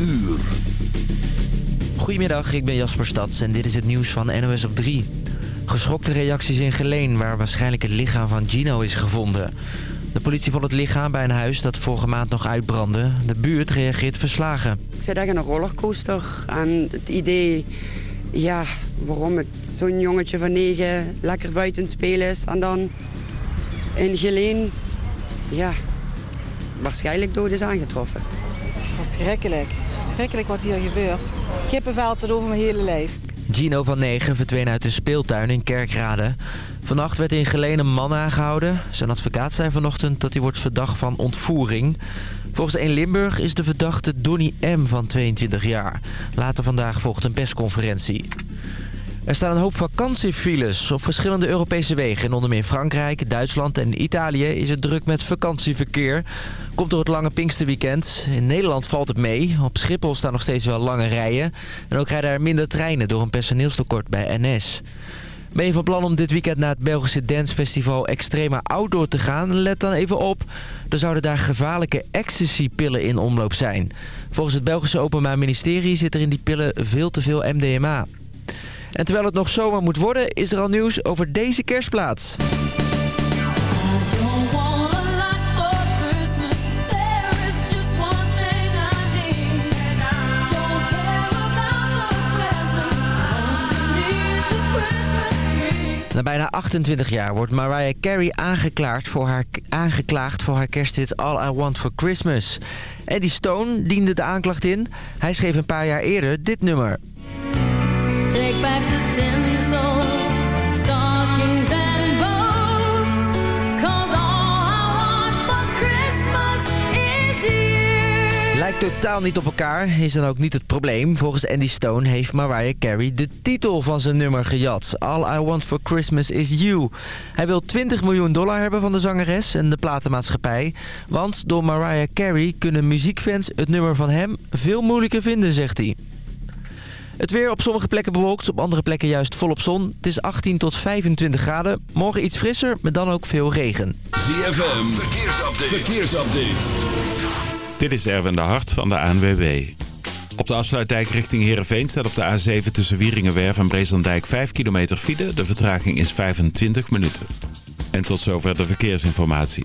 uur. Goedemiddag, ik ben Jasper Stads en dit is het nieuws van NOS op 3. Geschokte reacties in Geleen, waar waarschijnlijk het lichaam van Gino is gevonden. De politie vond het lichaam bij een huis dat vorige maand nog uitbrandde. De buurt reageert verslagen. Ik zit echt in een rollercoaster. En het idee, ja, waarom het zo'n jongetje van negen lekker buiten spelen is. En dan in Geleen, ja, waarschijnlijk dood is aangetroffen. Verschrikkelijk. Verschrikkelijk wat hier gebeurt. Kippenvel tot over mijn hele lijf. Gino van 9 verdween uit een speeltuin in Kerkrade. Vannacht werd in Geleen een man aangehouden. Zijn advocaat zei vanochtend dat hij wordt verdacht van ontvoering. Volgens 1 Limburg is de verdachte Donny M. van 22 jaar. Later vandaag volgt een persconferentie. Er staan een hoop vakantiefiles op verschillende Europese wegen. In onder meer Frankrijk, Duitsland en Italië is het druk met vakantieverkeer. Komt door het lange Pinksterweekend. In Nederland valt het mee. Op Schiphol staan nog steeds wel lange rijen. En ook rijden er minder treinen door een personeelstekort bij NS. Ben je van plan om dit weekend naar het Belgische dancefestival Extrema Outdoor te gaan? Let dan even op. Er zouden daar gevaarlijke ecstasy-pillen in omloop zijn. Volgens het Belgische Openbaar Ministerie zit er in die pillen veel te veel MDMA. En terwijl het nog zomer moet worden, is er al nieuws over deze kerstplaats. Na bijna 28 jaar wordt Mariah Carey aangeklaagd voor haar, aangeklaagd voor haar kersthit All I Want For Christmas. Eddie Stone diende de aanklacht in. Hij schreef een paar jaar eerder dit nummer. Totaal niet op elkaar, is dan ook niet het probleem. Volgens Andy Stone heeft Mariah Carey de titel van zijn nummer gejat. All I Want For Christmas Is You. Hij wil 20 miljoen dollar hebben van de zangeres en de platenmaatschappij. Want door Mariah Carey kunnen muziekfans het nummer van hem veel moeilijker vinden, zegt hij. Het weer op sommige plekken bewolkt, op andere plekken juist volop zon. Het is 18 tot 25 graden. Morgen iets frisser, maar dan ook veel regen. ZFM, verkeersupdate. verkeersupdate. Dit is Erwin de Hart van de ANWB. Op de afsluitdijk richting Heerenveen staat op de A7 tussen Wieringenwerf en Breeslandijk 5 kilometer file. De vertraging is 25 minuten. En tot zover de verkeersinformatie.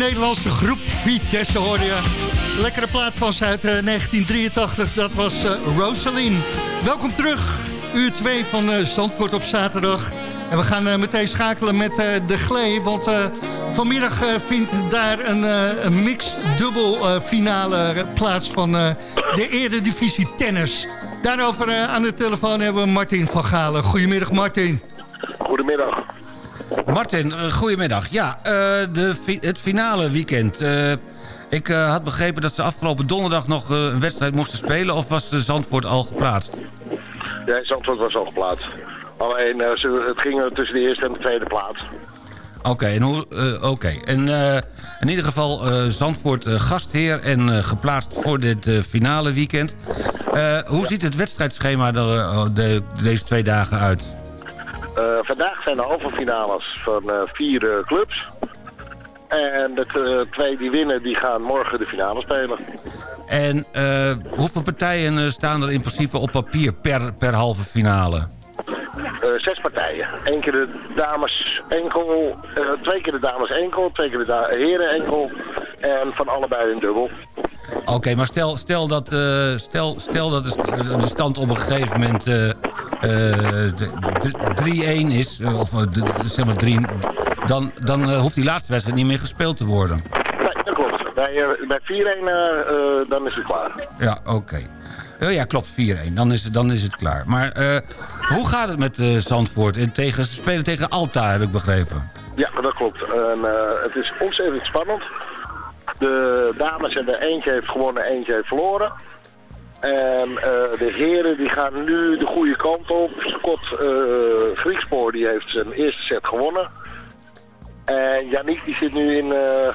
Nederlandse groep Vitesse hoorde je. Lekkere plaat van uit 1983, dat was uh, Rosaline. Welkom terug, uur 2 van uh, Zandvoort op zaterdag. En we gaan meteen schakelen met de Glee, want vanmiddag vindt daar een, een mixed dubbel finale plaats van de Eredivisie Tennis. Daarover aan de telefoon hebben we Martin van Galen. Goedemiddag Martin. Goedemiddag. Martin, uh, goedemiddag. Ja, uh, de, het finale weekend. Uh, ik had begrepen dat ze afgelopen donderdag nog een wedstrijd moesten spelen... of was de Zandvoort al geplaatst? Ja, Zandvoort was al geplaatst. Alleen, het ging tussen de eerste en de tweede plaats. Oké, okay, en, hoe, okay. en in ieder geval Zandvoort gastheer en geplaatst voor dit finale weekend. hoe ziet het wedstrijdschema er de, deze twee dagen uit? Uh, vandaag zijn de halve finales van uh, vier uh, clubs. En de twee die winnen, die gaan morgen de finale spelen. En hoeveel partijen staan er in principe op papier per, per halve finale? zes partijen. Eén keer de dames enkel, twee keer de dames enkel, twee keer de heren enkel. En van allebei een dubbel. Oké, maar stel, stel dat, uh, stel, stel dat de, stand op een gegeven moment 3-1 is, of zeg maar 3, dan, dan hoeft die laatste wedstrijd niet meer gespeeld te worden. Nee, dat klopt. Bij, bij 4-1 dan is het klaar. Ja, oké. Okay. Oh ja, klopt, 4-1. Dan is, het, dan is het klaar. Maar hoe gaat het met Zandvoort? En tegen, ze spelen tegen Alta, heb ik begrepen. Ja, dat klopt. En, het is ontzettend spannend. De dames hebben eentje heeft gewonnen, eentje heeft verloren. En uh, de heren die gaan nu de goede kant op. Scott uh, Griekspoor die heeft zijn eerste set gewonnen. En Yannick die zit nu in uh,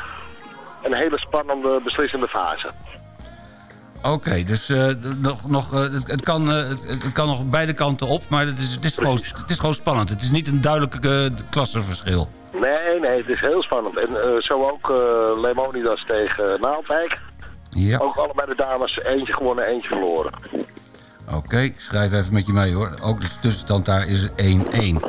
een hele spannende beslissende fase. Oké, okay, dus nog, nog, het, het, kan, het, kan nog beide kanten op, maar het is, het, is gewoon, het is gewoon spannend. Het is niet een duidelijk klassenverschil. Nee, nee, het is heel spannend. En uh, zo ook uh, Lemonidas tegen Naaldwijk. Ja. Ook allebei de dames eentje gewonnen, eentje verloren. Oké, okay, schrijf even met je mee hoor. Ook de tussenstand daar is 1-1. Uh,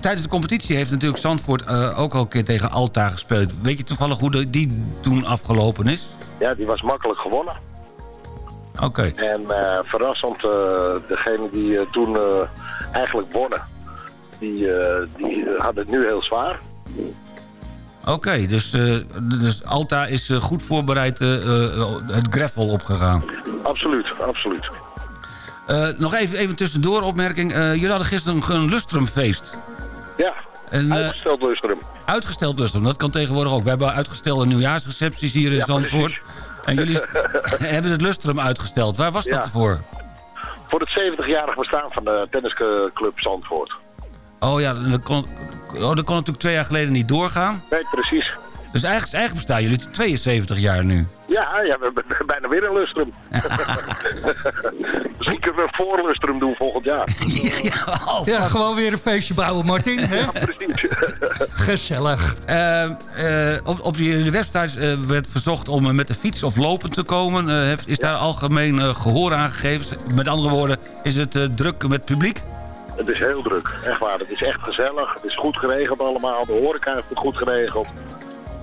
tijdens de competitie heeft natuurlijk Zandvoort uh, ook al een keer tegen Alta gespeeld. Weet je toevallig hoe die toen afgelopen is? Ja, die was makkelijk gewonnen. Oké. Okay. En uh, verrassend, degene die toen eigenlijk wonnen, die, die hadden het nu heel zwaar. Oké, okay, dus, uh, dus Alta is uh, goed voorbereid uh, het gravel opgegaan. Absoluut, absoluut. nog even, even tussendoor opmerking. jullie hadden gisteren een lustrumfeest. Ja, en, uitgesteld lustrum. Uitgesteld lustrum, dat kan tegenwoordig ook. We hebben uitgestelde nieuwjaarsrecepties hier in ja, Zandvoort. En jullie hebben het lustrum uitgesteld. Waar was ja. dat voor? Voor het 70-jarig bestaan van de tennisclub Zandvoort. Oh ja, dat kon, oh, dat kon natuurlijk twee jaar geleden niet doorgaan. Nee, precies. Dus eigenlijk, eigenlijk bestaan jullie 72 jaar nu. Ja, ja we hebben bijna weer een lustrum. Misschien kunnen we een voorlustrum doen volgend jaar. ja, oh, ja, gewoon weer een feestje bouwen, Martin. Hè? Ja, precies. Gezellig. Uh, uh, op, op jullie website uh, werd verzocht om met de fiets of lopen te komen. Heeft, is daar algemeen gehoor aan gegeven? Met andere woorden, is het druk met publiek? Het is heel druk, echt waar. Het is echt gezellig. Het is goed geregeld allemaal. De horeca heeft het goed geregeld.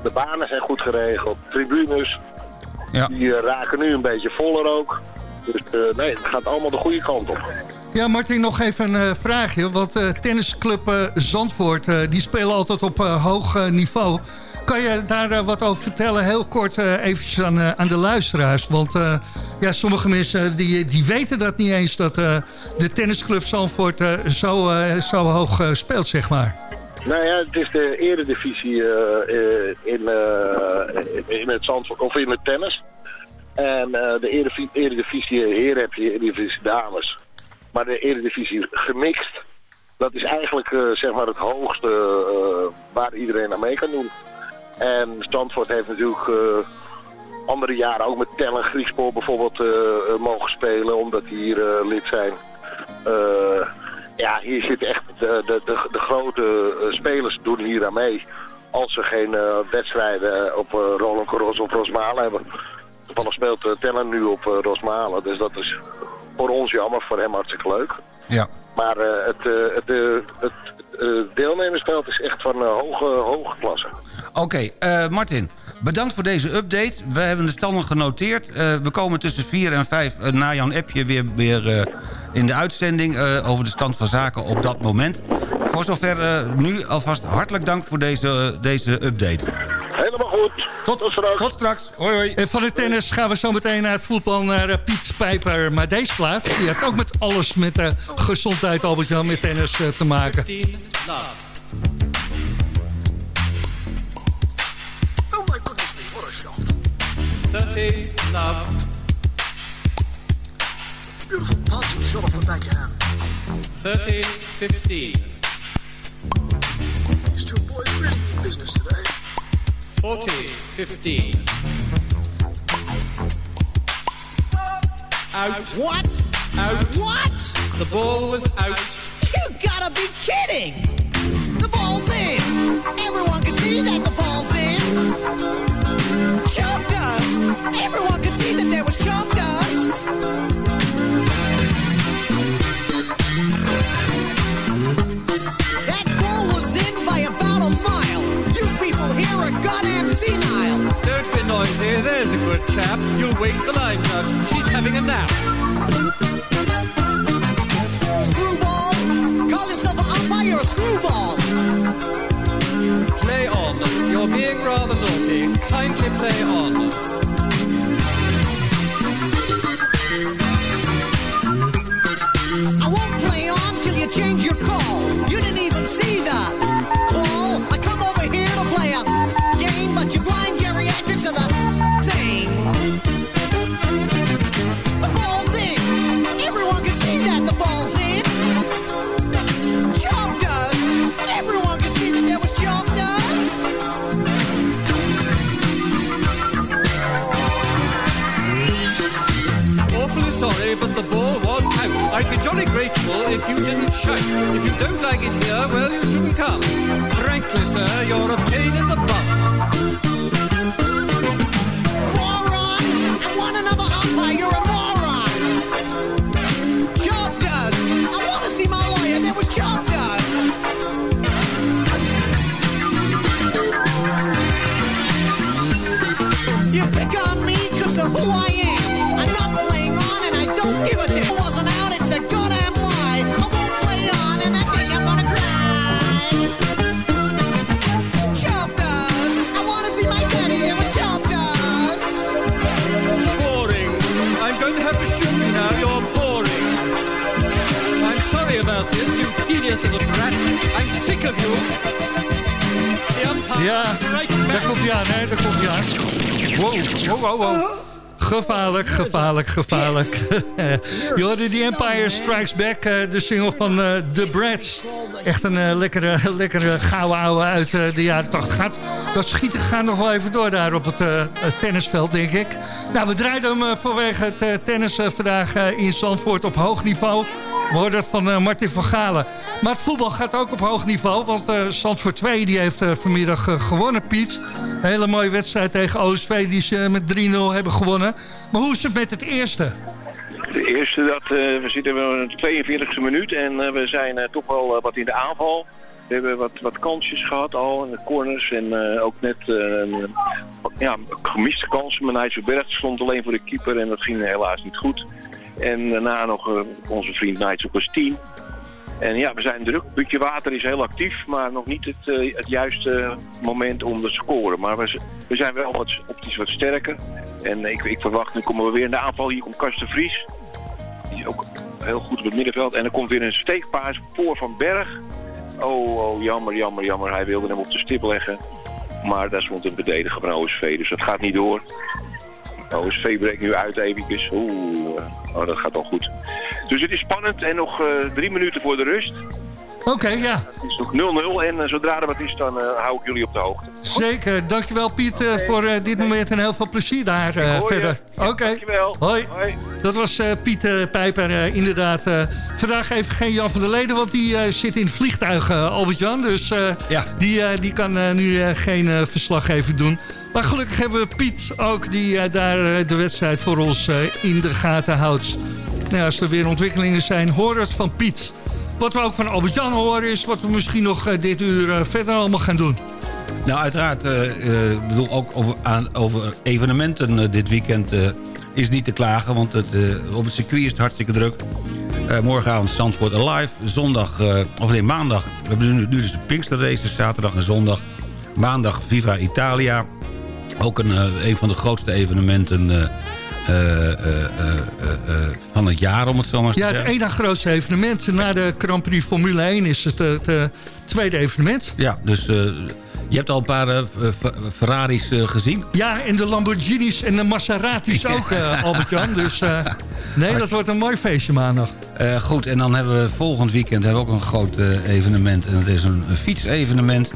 De banen zijn goed geregeld. Tribunes, ja. die uh, raken nu een beetje voller ook. Dus uh, nee, het gaat allemaal de goede kant op. Ja, Martin, nog even een uh, vraagje. Want tennisclub Zandvoort, die spelen altijd op hoog niveau. Kan je daar wat over vertellen? Heel kort eventjes aan, aan de luisteraars. Want ja, sommige mensen die, die weten dat niet eens... dat de tennisclub Zandvoort zo, zo hoog speelt, zeg maar. Nou ja, het is de eredivisie in, in het Zandvoort, of in het tennis. En de eredivisie heren heb je eredivisie dames. Maar de eredivisie gemixt, dat is eigenlijk zeg maar het hoogste waar iedereen aan mee kan doen. En Zandvoort heeft natuurlijk andere jaren ook met Tellen Griekspoor bijvoorbeeld mogen spelen, omdat die hier lid zijn. Ja, hier zitten echt de, de, de, de grote eh, spelers doen hier aan mee. Als ze geen uh, wedstrijden op uh, Roland Garros of Rosmalen hebben. Toevallig speelt uh, Tellen nu op uh, Rosmalen. Dus dat is voor ons jammer, voor hem hartstikke leuk. Ja. Maar eh, het, eh, het, eh, het eh, deelnemersveld is echt van eh, hoge, hoge klasse. Oké, eh, Martin, bedankt voor deze update. We hebben de standen genoteerd. Eh, we komen tussen 4 en 5 eh, na Jan Epje weer, in de uitzending... over de stand van zaken op dat moment. Voor zover nu alvast hartelijk dank voor deze, deze update. Helemaal goed. Tot, tot straks. Tot straks. Hoi, hoi. En van de tennis gaan we zo meteen naar het voetbal naar Piet Pijper. Maar deze plaats. die heeft ook met alles met de gezondheid, Albert-Jan, met tennis te maken. 15, 13, love. Beautiful passing shot off the backhand. 13, 15. These two boys really mean business today. 14, 15. Out. What? Out. What? The ball was out. You gotta be kidding! The ball's in! Everyone can see that the ball's in! Chalk dust! Everyone can see that there was chalk dust! That ball was in by about a mile! You people here are goddamn senile! Don't be noisy. There's a good chap. You'll wake the line. She's having a nap. Screwball! Call yourself an umpire, you're a screwball! Being rather naughty. Kindly play on. If you didn't shout. If you don't like it here, well, you shouldn't come. Frankly, sir, you're a Ja, daar komt hij aan, hè? Daar komt hij aan. Wow, wow, wow, wow. Gevaarlijk, gevaarlijk, gevaarlijk. Je hoorde die Empire Strikes Back, eh, de single van eh, The Brats. Echt een eh, lekkere, lekkere gouden ouwe uit de jaren 80. Gaat, dat schieten gaat nog wel even door daar op het, tennisveld, denk ik. Nou, we draaiden hem vanwege het tennis vandaag in Zandvoort op hoog niveau. We hoorden het van eh, Martin van Galen. Maar het voetbal gaat ook op hoog niveau. Want eh Zandvoort 2 die heeft eh, vanmiddag gewonnen, Piet. Hele mooie wedstrijd tegen OSV die ze met 3-0 hebben gewonnen. Maar hoe is het met het eerste? De eerste, dat, we zitten in de 42e minuut en we zijn toch wel wat in de aanval. We hebben wat, wat kansjes gehad al in de corners en ook net een, ja, gemiste kansen. Maar Nijsselberg stond alleen voor de keeper en dat ging helaas niet goed. En daarna nog eh, onze vriend Nigel 10. En ja, we zijn druk. Butje Water is heel actief, maar nog niet het, eh, het juiste moment om te scoren. Maar we, we zijn wel wat, optisch wat sterker. En ik, ik verwacht, nu komen we weer in de aanval. Hier komt Karsten Vries. Die is ook heel goed op het middenveld. En er komt weer een steekpaas voor Van Berg. Oh, oh, jammer, jammer, jammer. Hij wilde hem op de stip leggen. Maar daar stond een verdediger van OSV, dus dat gaat niet door. OSV breekt nu uit eventjes. Oeh, eh, oh, dat gaat al goed. Dus het is spannend en nog eh, drie minuten voor de rust. Oké, ja. Het is nog 0-0 en eh, zodra er wat is, dan eh, hou ik jullie op de hoogte. Zeker. Dankjewel Piet eh, voor eh, dit moment en heel veel plezier daar eh, verder. Oké. Dankjewel. Hoi. Hoi. Dat was eh, Piet Pijper eh, inderdaad. eh, vandaag even geen Jan van der Leden, want die eh, zit in het vliegtuig, eh, Albert-Jan. Dus eh, die, eh, die kan eh, nu eh, geen verslag even doen. Maar gelukkig hebben we Piet ook, die eh, daar eh, de wedstrijd voor ons eh, in de gaten houdt. Nou, als er weer ontwikkelingen zijn, hoor het van Piet. Wat we ook van Albert-Jan horen is wat we misschien nog dit uur verder allemaal gaan doen. Nou, uiteraard, eh, bedoel ook over, aan, over evenementen dit weekend is niet te klagen. Want het, op het circuit is het hartstikke druk. Morgenavond Zandvoort Alive. Zondag, of nee, maandag. We hebben nu, nu dus de Pinkster Races, zaterdag en zondag. Maandag Viva Italia. Ook een, eh, een van de grootste evenementen eh, eh, van het jaar, om het zo maar te Ja, het zeggen. ene grootste evenement na de Grand Prix Formule 1 is het, het tweede evenement. Ja, dus je hebt al een paar Ferraris gezien. Ja, en de Lamborghinis en de Maseratis ook, Albert-Jan. Dus nee, dat wordt een mooi feestje maandag. Goed, en dan hebben we volgend weekend hebben we ook een groot evenement. En dat is een, een fietsevenement.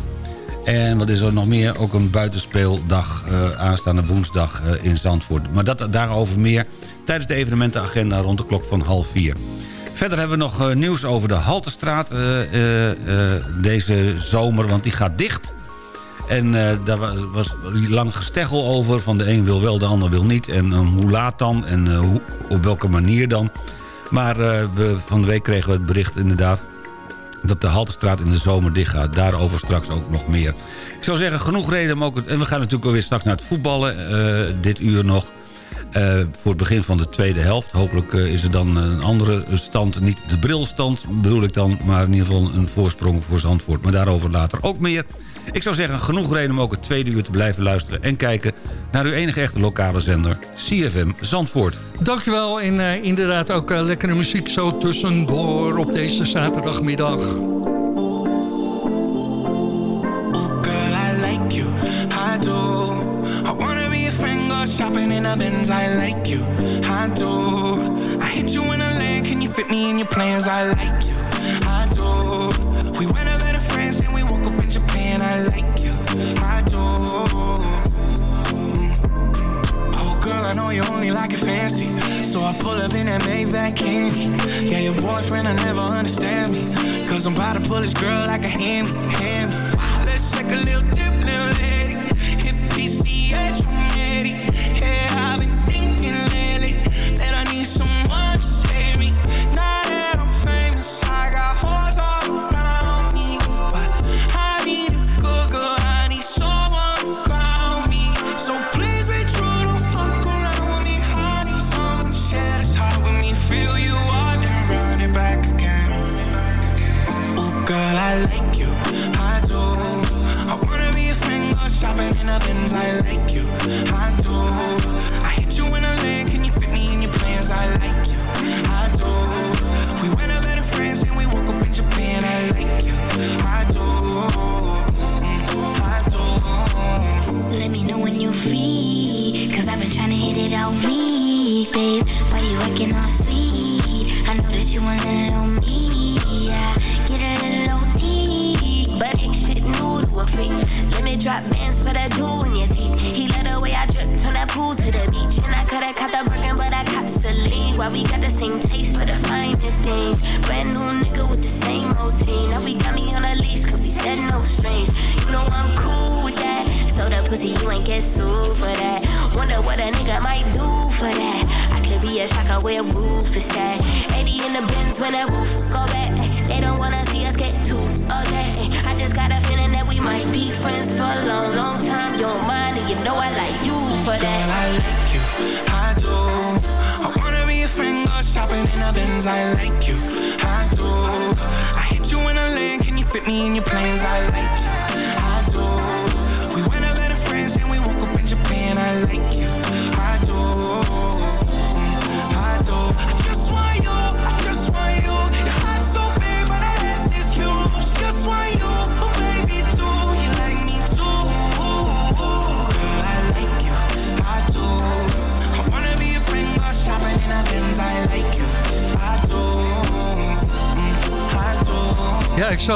En wat is er nog meer? Ook een buitenspeeldag eh, aanstaande woensdag eh, in Zandvoort. Maar dat, daarover meer tijdens de evenementenagenda rond de klok van half vier. Verder hebben we nog eh, nieuws over de Haltestraat deze zomer, want die gaat dicht. En daar wa- was lang gesteggel over. Van de een wil wel, de ander wil niet. En hoe laat dan? En hoe, op welke manier dan? Maar we, van de week kregen we het bericht inderdaad... dat de Haltestraat in de zomer dicht gaat. Daarover straks ook nog meer. Ik zou zeggen, genoeg reden om ook... En we gaan natuurlijk alweer straks naar het voetballen. eh, dit uur nog. eh, voor het begin van de tweede helft. Hopelijk eh, is er dan een andere stand. Niet de brilstand bedoel ik dan. Maar in ieder geval een voorsprong voor Zandvoort. Maar daarover later ook meer. Ik zou zeggen, genoeg reden om ook het tweede uur te blijven luisteren... en kijken naar uw enige echte lokale zender, CFM Zandvoort. Dankjewel en eh, inderdaad ook eh, lekkere muziek zo tussendoor op deze zaterdagmiddag. Girl, I like you, I do. I wanna be a friend, go shopping in a Benz. I like you, I do. I hit you in a lane, can you fit me in your plans? I like you, I like you, I do. Oh, girl, I know you only like it fancy. So I pull up in that Maybach candy. Yeah, your boyfriend, I never understand me. Cause I'm about to pull this girl like a hand, hand. Let's take a little dip,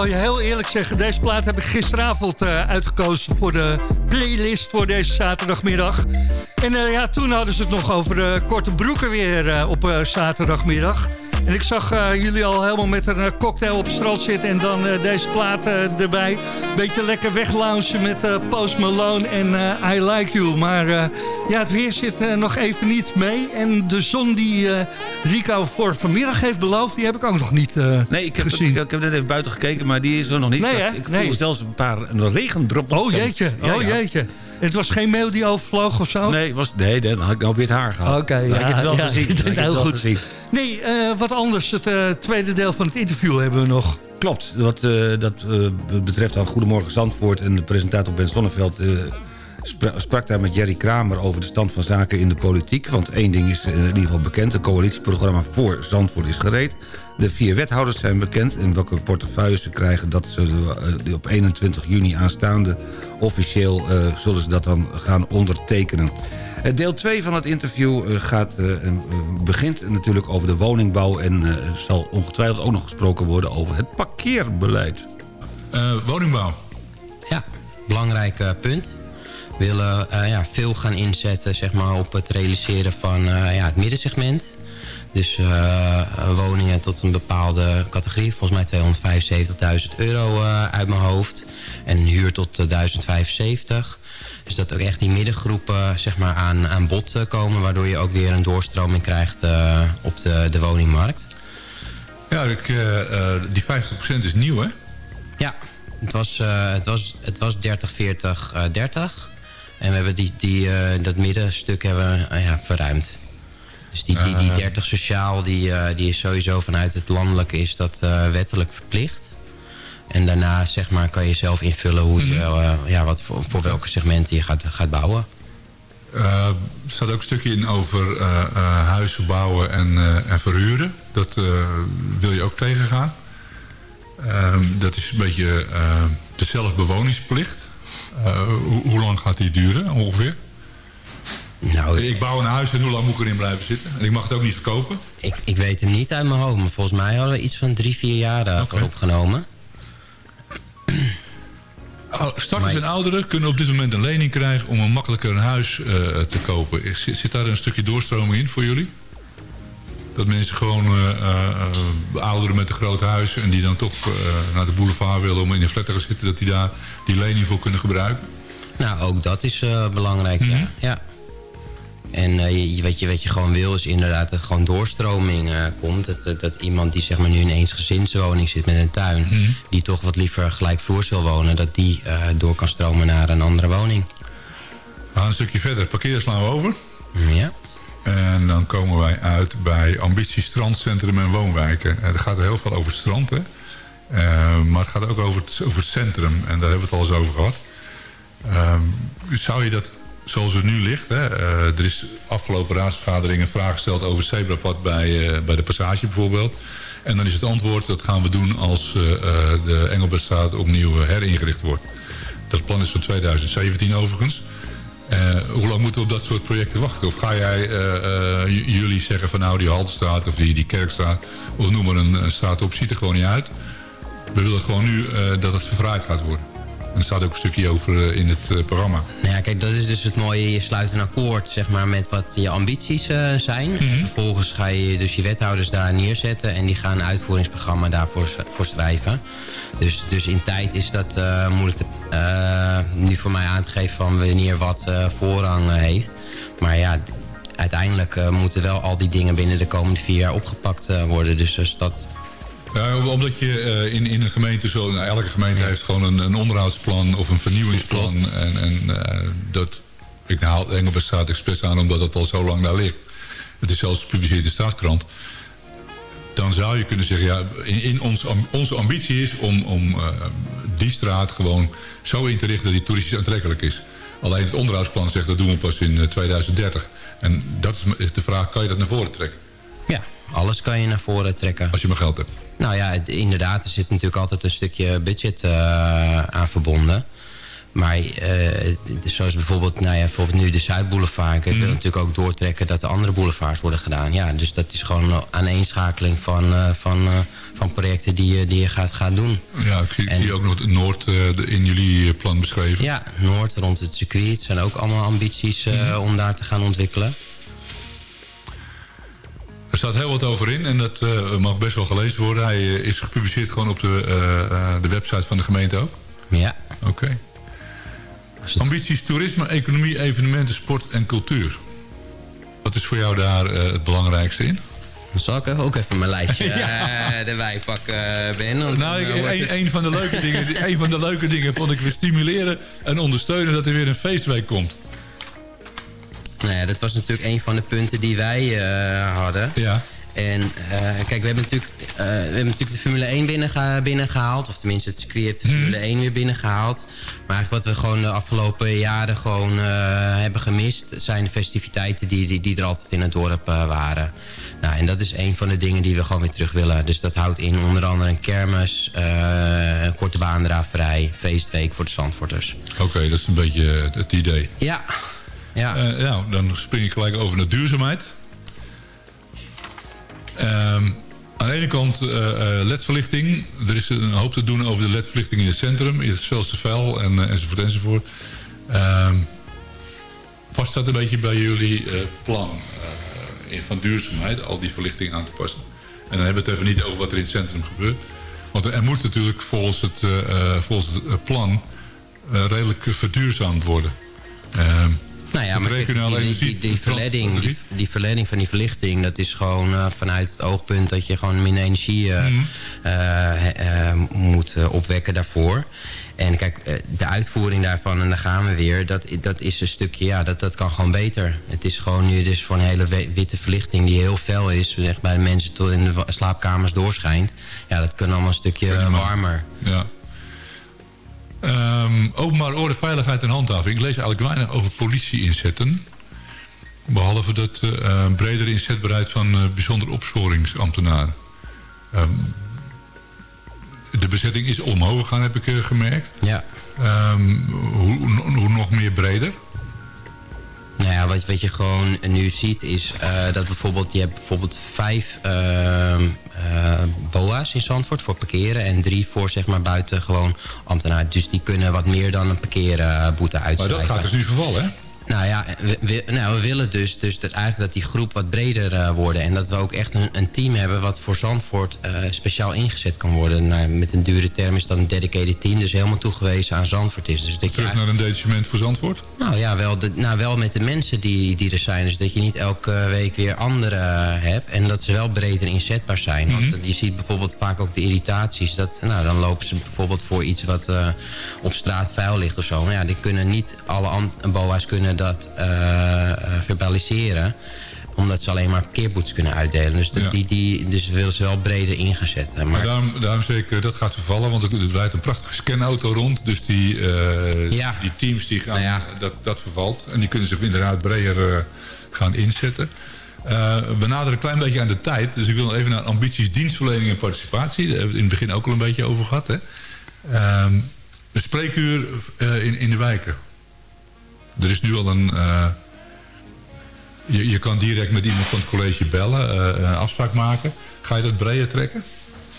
zal je heel eerlijk zeggen, deze plaat heb ik gisteravond eh, uitgekozen voor de playlist voor deze zaterdagmiddag. En eh, ja, toen hadden ze het nog over de korte broeken weer op zaterdagmiddag. En ik zag eh, jullie al helemaal met een eh, cocktail op het strand zitten... en dan eh, deze plaat eh, erbij. Beetje lekker wegloungen met Post Malone en I Like You. Maar ja, het weer zit nog even niet mee. En de zon die Rico voor vanmiddag heeft beloofd... die heb ik ook nog niet Nee, ik heb, gezien. ik, ik heb net even buiten gekeken, maar die is er nog niet. Nee, hè? Ik voel Nee. zelfs een paar regendruppels. Oh jeetje, oh jeetje. Het was geen mail die overvloog of zo? Nee, was, nee, dan had ik nou wit haar gehad. Oké, had je ja, het wel ja, gezien. Had het heel wel goed. gezien. Nee, eh, wat anders. Het eh, tweede deel van het interview hebben we nog. Klopt, wat eh, dat betreft dan Goedemorgen Zandvoort... en de presentator Ben Sonneveld spra- sprak daar met Jerry Kramer... over de stand van zaken in de politiek. Want één ding is eh, in ieder geval bekend. Het coalitieprogramma voor Zandvoort is gereed. De vier wethouders zijn bekend en welke portefeuilles ze krijgen... dat ze eh, die op 21 juni aanstaande officieel eh, zullen ze dat dan gaan ondertekenen. Deel 2 van het interview gaat, begint natuurlijk over de woningbouw... en eh, zal ongetwijfeld ook nog gesproken worden over het parkeerbeleid. woningbouw. Ja, belangrijk punt. We willen eh, ja, veel gaan inzetten zeg maar, op het realiseren van eh, ja, het middensegment. Dus eh, woningen tot een bepaalde categorie. Volgens mij 275.000 euro uit mijn hoofd. En huur tot eh, 1075. Dus dat ook echt die middengroepen zeg maar, aan, aan bod komen. Waardoor je ook weer een doorstroming krijgt op de, de woningmarkt. Ja, ik, die 50% is nieuw, hè? Ja, het was, het was, het was 30, 40, eh, 30. En we hebben die, die, eh, dat middenstuk hebben we eh, ja, verruimd. Dus die, die, die Eh. 30 sociaal, die, eh, die is sowieso vanuit het landelijke is dat wettelijk verplicht. En daarna zeg maar, kan je zelf invullen hoe je, eh, ja, wat voor, voor welke segmenten je gaat, gaat bouwen. Eh, er staat ook een stukje in over huizen bouwen en, en verhuren. Dat wil je ook tegengaan. Ehm, dat is een beetje de zelfbewoningsplicht. Eh, hoe, lang gaat die duren ongeveer? Nou, ik bouw een huis en hoe lang moet ik erin blijven zitten? En ik mag het ook niet verkopen? Ik, ik weet het niet uit mijn hoofd, maar volgens mij hadden we iets van drie, vier jaar daarvoor opgenomen. Starters en ouderen kunnen op dit moment een lening krijgen om een makkelijker een huis eh, te kopen. Is- Zit, zit daar een stukje doorstroming in voor jullie? Dat mensen gewoon eh, eh, ouderen met een groot huis en die dan toch eh, naar de boulevard willen om in een flat te gaan zitten, dat die daar die lening voor kunnen gebruiken? Nou, ook dat is belangrijk, ja. ja. En je- wat, je, wat je gewoon wil is inderdaad dat gewoon doorstroming komt. Dat, dat, iemand die zeg maar nu in een eensgezinswoning zit met een tuin... die toch wat liever gelijkvloers wil wonen... dat die door kan stromen naar een andere woning. Gaan een stukje verder. Parkeer slaan we over. Ja. En dan komen wij uit bij ambitie strandcentrum en woonwijken. Het gaat er heel veel over het strand, hè? Eh, maar het gaat ook over het, over het centrum. En daar hebben we het al eens over gehad. Ehm, zou je dat, zoals het nu ligt... Hè, eh, er is afgelopen raadsvergadering een vraag gesteld over zebrapad bij, eh, bij de passage bijvoorbeeld. En dan is het antwoord, dat gaan we doen als eh, eh, de Engelbertstraat opnieuw eh, heringericht wordt. Dat plan is van 2017 overigens. Eh, hoe lang moeten we op dat soort projecten wachten? Of ga jij eh, eh, jullie zeggen van nou die Haltestraat of die, die Kerkstraat... of noem maar een, straat op, ziet er gewoon niet uit. We willen gewoon nu dat het verfraaid gaat worden. En er staat ook een stukje over eh, in het eh, programma. Nou ja, kijk, dat is dus het mooie. Je sluit een akkoord zeg maar, met wat je ambities eh, zijn. En vervolgens ga je dus je wethouders daar neerzetten... en die gaan een uitvoeringsprogramma daarvoor voor schrijven. Dus, dus in tijd is dat moeilijk te, nu voor mij aan te geven... van wanneer wat voorrang heeft. Maar ja, uiteindelijk moeten wel al die dingen... binnen de komende vier jaar opgepakt worden. Dus als dat... Ja, omdat je eh, in, in een gemeente zo... Nou, elke gemeente heeft gewoon een, een onderhoudsplan of een vernieuwingsplan. En, en eh, dat... Ik haal Engelbertstraat expres aan omdat het al zo lang daar ligt. Het is zelfs gepubliceerd in de staatskrant. Dan zou je kunnen zeggen, ja, in, in ons, onze ambitie is om, om eh, die straat gewoon zo in te richten dat die toeristisch aantrekkelijk is. Alleen het onderhoudsplan zegt dat doen we pas in eh, 2030. En dat is de vraag, kan je dat naar voren trekken? Ja, alles kan je naar voren trekken. Als je maar geld hebt. Nou ja, het- inderdaad, er zit natuurlijk altijd een stukje budget eh, aan verbonden. Maar eh, zoals bijvoorbeeld, nou ja, bijvoorbeeld nu de Zuidboulevard. Ik wil natuurlijk ook doortrekken dat de andere boulevards worden gedaan. Ja, dus dat is gewoon een aaneenschakeling van, eh, van, van projecten die je, die je gaat, gaat doen. Ja, ik zie, ik zie ook nog het Noord in jullie plan beschreven. Ja, Noord rond het circuit. Het zijn ook allemaal ambities eh, om daar te gaan ontwikkelen. Er staat heel wat over in en dat eh, mag best wel gelezen worden. Hij eh, is gepubliceerd gewoon op de, eh, de website van de gemeente ook? Ja. Oké. Ambities toerisme, economie, evenementen, sport en cultuur. Wat is voor jou daar het belangrijkste in? Dan zal ik ook even mijn lijstje Ja. eh, erbij pakken, Ben. Nou, ik- een, een van de leuke dingen, een van de leuke dingen vond ik we stimuleren en ondersteunen dat er weer een feestweek komt. Nou ja, dat was natuurlijk een van de punten die wij eh, hadden. Ja. En eh, kijk, we hebben, natuurlijk, eh, we hebben natuurlijk de Formule 1 binnengeha- binnengehaald. Of tenminste, het circuit heeft de Mhm. Formule 1 weer binnengehaald. Maar eigenlijk wat we gewoon de afgelopen jaren gewoon hebben gemist... zijn de festiviteiten die, die, die er altijd in het dorp waren. Nou, en dat is een van de dingen die we gewoon weer terug willen. Dus dat houdt in onder andere een kermis, een korte baandraverij... feestweek voor de Zandvoorters. Oké, dat is een beetje het idee. Ja. Ja. Eh, nou, dan spring ik gelijk over naar duurzaamheid. Ehm, aan de ene kant eh, eh, ledverlichting. Er is een hoop te doen over de ledverlichting in het centrum. Het Velste Vuil en, enzovoort enzovoort. Ehm, past dat een beetje bij jullie plan van duurzaamheid? Al die verlichting aan te passen. En dan hebben we het even niet over wat er in het centrum gebeurt. Want er moet natuurlijk volgens het, volgens het plan redelijk verduurzaamd worden. Ehm, Nou ja, maar die, die, die, verleiding, die, die verleiding van die verlichting... dat is gewoon eh, vanuit het oogpunt dat je gewoon minder energie eh, Mhm. eh, moet opwekken daarvoor. En kijk, de uitvoering daarvan, en daar gaan we weer... dat, dat is een stukje, ja, dat, dat kan gewoon beter. Het is gewoon nu dus voor een hele witte verlichting... die heel fel is, echt bij de mensen tot in de slaapkamers doorschijnt. Ja, dat kan allemaal een stukje warmer. Ja. Ehm, openbare orde, veiligheid en handhaving. Ik lees eigenlijk weinig over politie inzetten. Behalve dat eh, eh, bredere inzetbaarheid van eh, bijzonder opsporingsambtenaren. Ehm, de bezetting is omhoog gegaan, heb ik eh, gemerkt. Ja. Ehm, hoe, hoe nog meer breder? Nou ja, wat, wat je gewoon nu ziet is eh, dat bijvoorbeeld... je hebt bijvoorbeeld vijf ehm, eh, BOA's in Zandvoort voor parkeren... en drie voor zeg maar buiten gewoon ambtenaren. Dus die kunnen wat meer dan een parkeerboete Maar uitschrijven. dat gaat dus nu vervallen, hè? Nou ja, we, we- nou, we willen dus, dus dat eigenlijk dat die groep wat breder eh worden. En dat we ook echt een, een team hebben wat voor Zandvoort eh, speciaal ingezet kan worden. Nou, met een dure term is dat een dedicated team. Dus helemaal toegewezen aan Zandvoort is. Dus dat je Terug naar een detachement voor Zandvoort? nou ja, wel, de, nou, wel met de mensen die, die er zijn. Dus dat je niet elke week weer anderen hebt. En dat ze wel breder inzetbaar zijn. Want je ziet bijvoorbeeld vaak ook de irritaties. Dat, nou, dan lopen ze bijvoorbeeld voor iets wat eh, op straat vuil ligt of zo. Nou ja, die kunnen niet, alle BOA's kunnen dat eh, eh, verbaliseren omdat ze alleen maar parkeerboetes kunnen uitdelen. Dus, dat, Ja. die, die, dus we willen ze wel breder ingezet. Maar, Maar daarom, daarom zeg ik, eh, dat gaat vervallen, want er rijdt een prachtige scanauto rond. Dus die, Ja. die teams die gaan, dat, dat vervalt. En die kunnen zich inderdaad breder gaan inzetten. We naderen een klein beetje aan de tijd. Dus ik wil nog even naar ambities, dienstverlening en participatie. Daar hebben we het in het begin ook al een beetje over gehad. Hè? Ehm, een spreekuur in, in de wijken. Er is nu al een... eh, je, je kan direct met iemand van het college bellen, eh, een afspraak maken. Ga je dat breder trekken?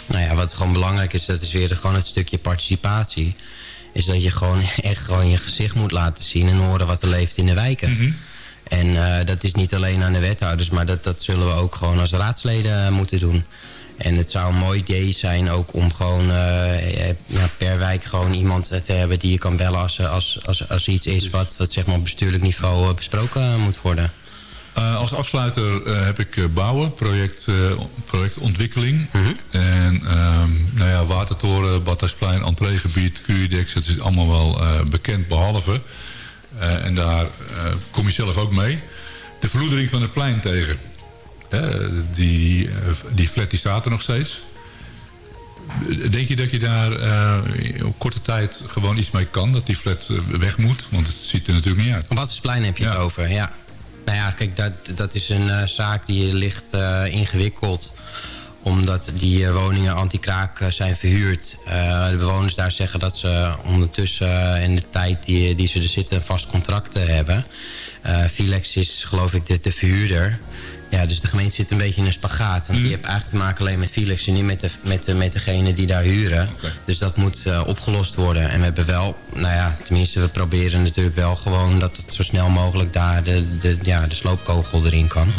Nou ja, wat gewoon belangrijk is, dat is weer gewoon het stukje participatie. Is dat je gewoon echt gewoon je gezicht moet laten zien en horen wat er leeft in de wijken. En eh, dat is niet alleen aan de wethouders, maar dat, dat zullen we ook gewoon als raadsleden eh, moeten doen. En het zou een mooi idee zijn ook om gewoon eh, eh, ja, per wijk gewoon iemand eh, te hebben die je kan bellen als, er- als, als, als iets is wat, wat zeg maar op bestuurlijk niveau eh, besproken eh, moet worden. Eh, als afsluiter eh, heb ik eh, bouwen, project, eh, projectontwikkeling. En ehm, nou ja, Watertoren, Badhuisplein, entreegebied, Curedex, het is allemaal wel eh, bekend behalve. Eh, en daar eh, kom je zelf ook mee. De verloedering van het plein tegen. Hè, die, die flat die staat er nog steeds. Denk je dat je daar eh, op korte tijd gewoon iets mee kan? Dat die flat eh, weg moet? Want het ziet er natuurlijk niet uit. Op Wassersplein heb je het over, ja. Nou ja, kijk, dat, dat is een eh, zaak die ligt ingewikkeld omdat die woningen anti-kraak zijn verhuurd. De bewoners daar zeggen dat ze ondertussen in de tijd die, die ze er zitten... vast contract eh, hebben. Filex is geloof ik de, de verhuurder. Ja, dus de gemeente zit een beetje in een spagaat. Want die heeft eigenlijk te maken alleen met Felix en niet met, de, met, de, met degene die daar huren. Dus dat moet eh, opgelost worden. En we hebben wel, nou ja, tenminste we proberen natuurlijk wel gewoon... dat het zo snel mogelijk daar de, de, ja, de sloopkogel erin kan.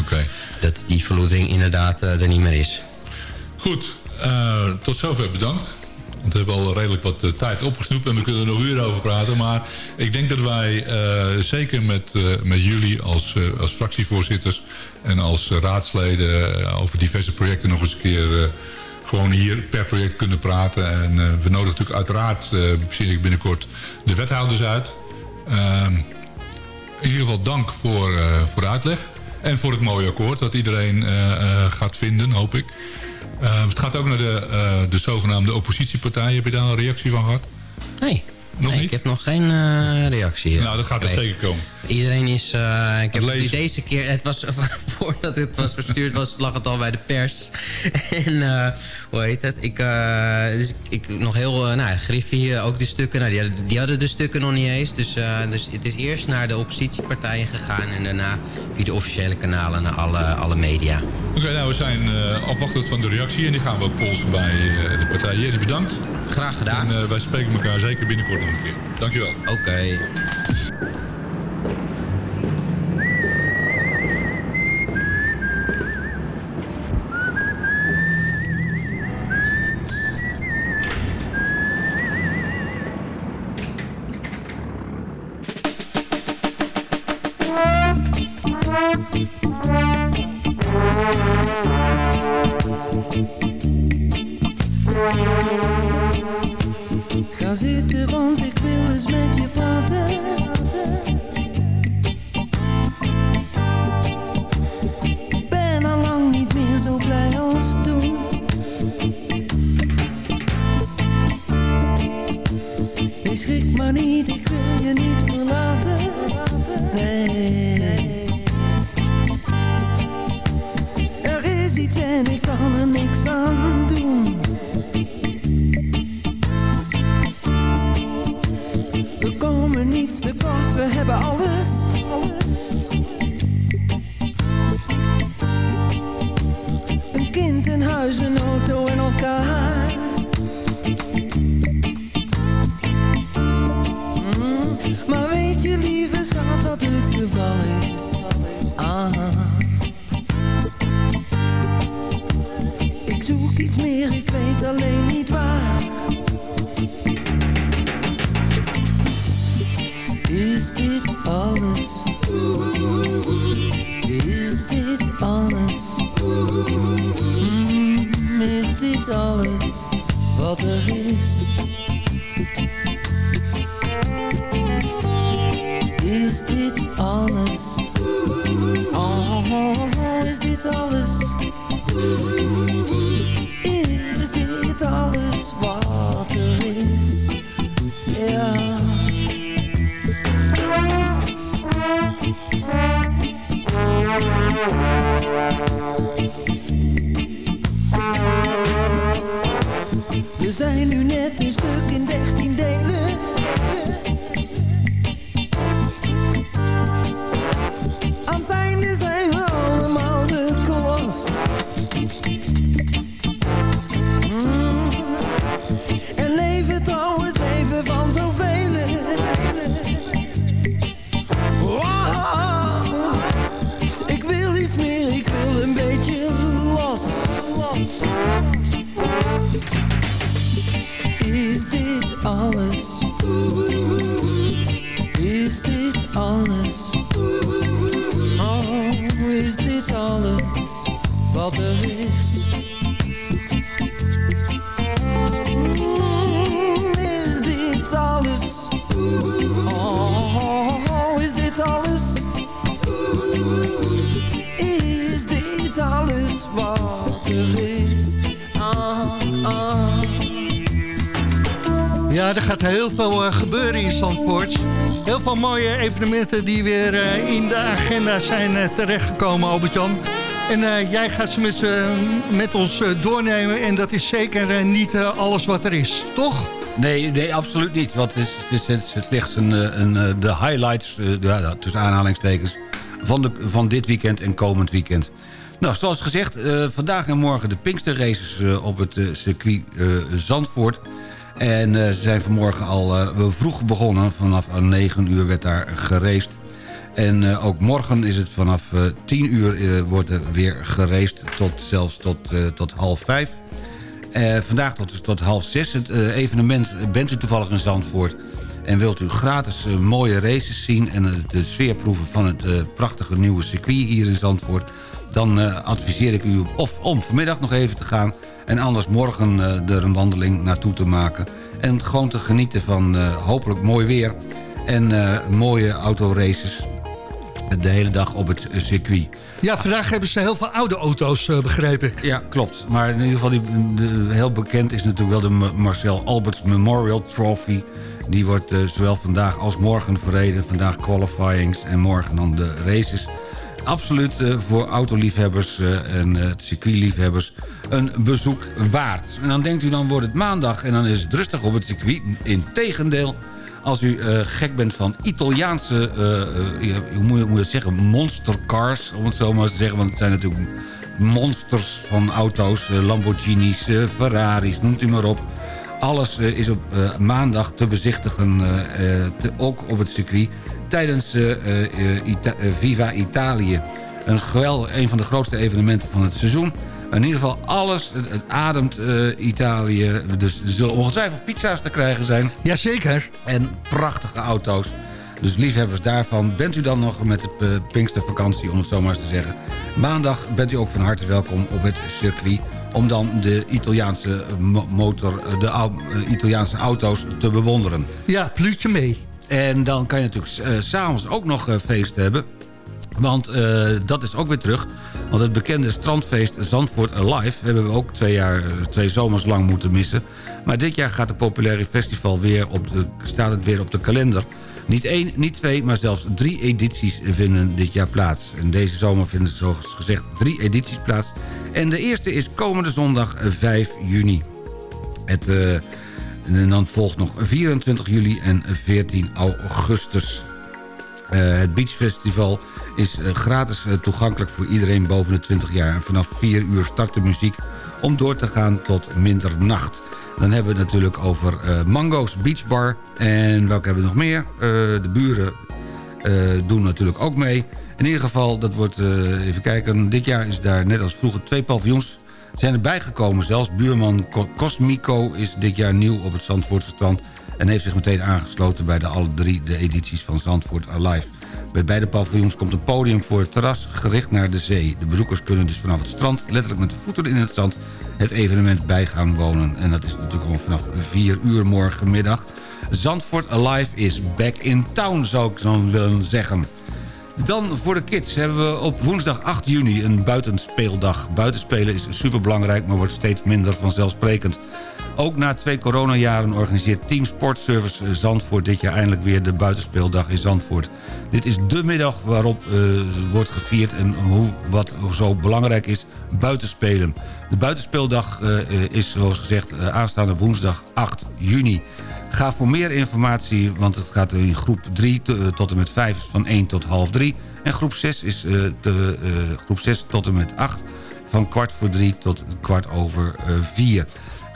Dat die verloedering inderdaad eh, er niet meer is. Goed, eh, tot zover bedankt. We hebben al redelijk wat eh, tijd opgesnoept en we kunnen er nog uren over praten. Maar ik denk dat wij eh, zeker met, eh, met jullie als, als fractievoorzitters en als raadsleden over diverse projecten nog eens een keer gewoon hier per project kunnen praten. En we nodigen natuurlijk uiteraard, ik binnenkort, de wethouders uit. Ehm, in ieder geval dank voor, voor de uitleg. En voor het mooie akkoord dat iedereen gaat vinden, hoop ik. Eh, het gaat ook naar de, eh, de zogenaamde oppositiepartij. Heb je daar een reactie van gehad? Nee. Nog Nee, niet? Ik heb nog geen eh, reactie. Nou, dat gaat er zeker komen. Iedereen is... eh, ik heb deze keer... Het was, voordat het was verstuurd was, lag het al bij de pers. en eh, hoe heet het? Ik, dus ik, ik nog heel... nou, Griffie, ook de stukken. Nou, die, hadden, die hadden de stukken nog niet eens. Dus, dus het is eerst naar de oppositiepartijen gegaan... en daarna via de officiële kanalen naar alle, alle media. Oké, nou, we zijn afwachtend van de reactie. En die gaan we ook polsen bij de partijen. Jullie bedankt. Graag gedaan. En eh, wij spreken elkaar zeker binnenkort nog een keer. Dankjewel. Oké. Wat er is? Mooie evenementen die weer eh, in de agenda zijn eh, terechtgekomen, Albert-Jan. En eh, jij gaat ze met, met ons doornemen en dat is zeker niet alles wat er is, toch? Nee, nee, absoluut niet. Want het is, het is, het slechts een, een, de highlights, ja, tussen aanhalingstekens, van, de, van dit weekend en komend weekend. Nou, zoals gezegd, vandaag en morgen de Pinkster Races op het circuit Zandvoort. En eh, ze zijn vanmorgen al eh, vroeg begonnen. Vanaf 9 uur werd daar geraced. En eh, ook morgen is het vanaf eh, 10 uur eh, wordt er weer geraced. Tot, zelfs tot, eh, tot half 5. Eh, vandaag tot, tot half 6 het eh, evenement. Bent u toevallig in Zandvoort en wilt u gratis eh, mooie races zien... en eh, de sfeer proeven van het eh, prachtige nieuwe circuit hier in Zandvoort... dan eh, adviseer ik u of om vanmiddag nog even te gaan... en anders morgen eh, er een wandeling naartoe te maken... en gewoon te genieten van eh, hopelijk mooi weer... en mooie autoraces de hele dag op het circuit. Ja, vandaag hebben ze heel veel oude auto's, begreep ik. Ja, klopt. Maar in ieder geval, die, de- heel bekend is natuurlijk wel de Marcel Alberts Memorial Trophy. Die wordt zowel vandaag als morgen verreden. Vandaag qualifyings en morgen dan de races. Absoluut eh, voor autoliefhebbers eh, en eh, circuitliefhebbers een bezoek waard. En dan denkt u, dan wordt het maandag en dan is het rustig op het circuit. Integendeel, als u gek bent van Italiaanse, hoe moet je, het zeggen, monstercars, om het zo maar te zeggen. Want het zijn natuurlijk monsters van auto's, Lamborghinis, Ferraris, noemt u maar op. Alles eh, is op eh, maandag te bezichtigen, eh, te- ook op het circuit, tijdens Ita- Viva Italië. Een, geweld, een van de grootste evenementen van het seizoen. In ieder geval alles, het, het ademt Italië. Dus er zullen ongetwijfeld pizza's te krijgen zijn. Jazeker. En prachtige auto's. Dus liefhebbers daarvan, bent u dan nog met de uh, Pinkstervakantie, om het zo maar eens te zeggen. Maandag bent u ook van harte welkom op het circuit... om dan de Italiaanse, mo- motor, eh, de au- eh, Italiaanse auto's te bewonderen. Ja, pluutje mee. En dan kan je natuurlijk eh, s'avonds ook nog eh, feest hebben. Want eh, dat is ook weer terug. Want het bekende strandfeest Zandvoort Alive... hebben we ook twee, jaar, eh, twee zomers lang moeten missen. Maar dit jaar gaat het populaire festival weer op de, staat het weer op de kalender. Niet één, niet twee, maar zelfs drie edities vinden dit jaar plaats. En deze zomer vinden zoals gezegd drie edities plaats. En de eerste is komende zondag eh, 5 juni. Het, eh, en dan volgt nog 24 juli en 14 augustus. Eh, het Beach Festival is eh, gratis eh, toegankelijk voor iedereen boven de 20 jaar. En vanaf 4 uur start de muziek om door te gaan tot middernacht. Dan hebben we het natuurlijk over eh, Mango's Beach Bar. En welke hebben we nog meer? Eh, de buren eh, doen natuurlijk ook mee. In ieder geval, dat wordt, even kijken... dit jaar is daar net als vroeger twee paviljoens zijn erbij gekomen. Zelfs buurman Co- Cosmico is dit jaar nieuw op het Zandvoortse strand... en heeft zich meteen aangesloten bij de alle drie de edities van Zandvoort Alive. Bij beide paviljoens komt een podium voor het terras gericht naar de zee. De bezoekers kunnen dus vanaf het strand, letterlijk met de voeten in het zand... het evenement bij gaan wonen. En dat is natuurlijk gewoon vanaf 4 uur morgenmiddag. Zandvoort Alive is back in town, zou ik zo willen zeggen. Dan voor de kids hebben we op woensdag 8 juni een buitenspeeldag. Buitenspelen is superbelangrijk, maar wordt steeds minder vanzelfsprekend. Ook na twee coronajaren organiseert Team Sportservice Zandvoort... dit jaar eindelijk weer de buitenspeeldag in Zandvoort. Dit is de middag waarop eh, wordt gevierd en hoe, wat zo belangrijk is, buitenspelen. De buitenspeeldag eh, eh, is zoals gezegd eh, aanstaande woensdag 8 juni. Ga voor meer informatie, want het gaat in groep 3 tot en met 5 is van 1 tot half 3. En groep 6 is eh, de, eh, groep 6 tot en met 8 van kwart voor 3 tot kwart over 4.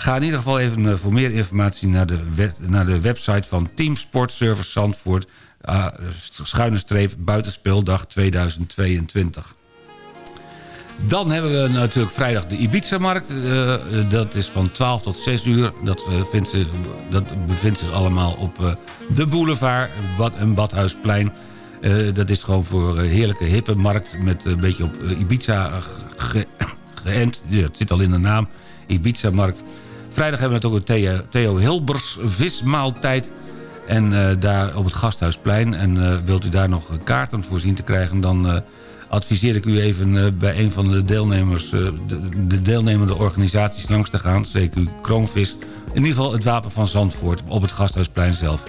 Ga in ieder geval even eh, voor meer informatie naar de, naar de website van Team Sportservice Zandvoort... ah, schuine streep buitenspeeldag 2022. Dan hebben we natuurlijk vrijdag de Ibiza-markt. Eh, eh, dat is van 12 tot 6 uur. Dat, dat bevindt zich allemaal op de boulevard Bad, en Badhuisplein. Dat is gewoon voor eh, heerlijke hippe markt... met een beetje op Ibiza ge- geënt. Het zit al in de naam. Ibiza-markt. Vrijdag hebben we natuurlijk ook Theo, Theo Hilbers vismaaltijd... En eh, daar op het Gasthuisplein. En eh, wilt u daar nog eh, kaarten voor zien te krijgen... dan adviseer ik u even bij een van de deelnemers... de, de deelnemende organisaties langs te gaan. CQ Kroonvis. In ieder geval het Wapen van Zandvoort op het Gasthuisplein zelf.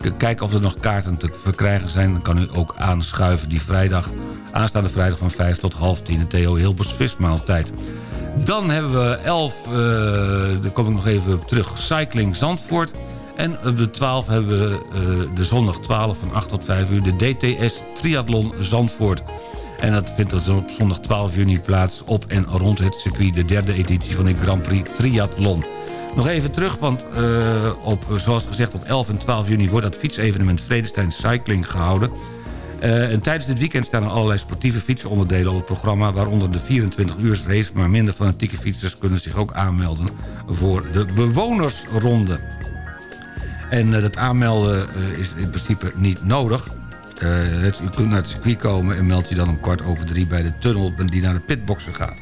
K- Kijken of er nog kaarten te verkrijgen zijn. Dan kan u ook aanschuiven die vrijdag. Aanstaande vrijdag van 5 tot half 10. De Theo Hilbers vismaaltijd. Dan hebben we 11, eh, daar kom ik nog even op terug, Cycling Zandvoort. En op de 12 hebben we eh, de zondag 12 van 8 tot 5 uur de DTS Triathlon Zandvoort. En dat vindt dus op zondag 12 juni plaats op en rond het circuit... de derde editie van de Grand Prix Triathlon. Nog even terug, want uh, op, zoals gezegd op 11 en 12 juni... wordt dat fietsevenement Vredestein Cycling gehouden... Uh, en tijdens dit weekend staan er allerlei sportieve fietsenonderdelen op het programma... waaronder de 24 uur race, maar minder fanatieke fietsers kunnen zich ook aanmelden... voor de bewonersronde. En uh, dat aanmelden uh, is in principe niet nodig. Het, u kunt naar het circuit komen en meldt je dan om kwart over drie... bij de tunnel die naar de pitboxen gaat.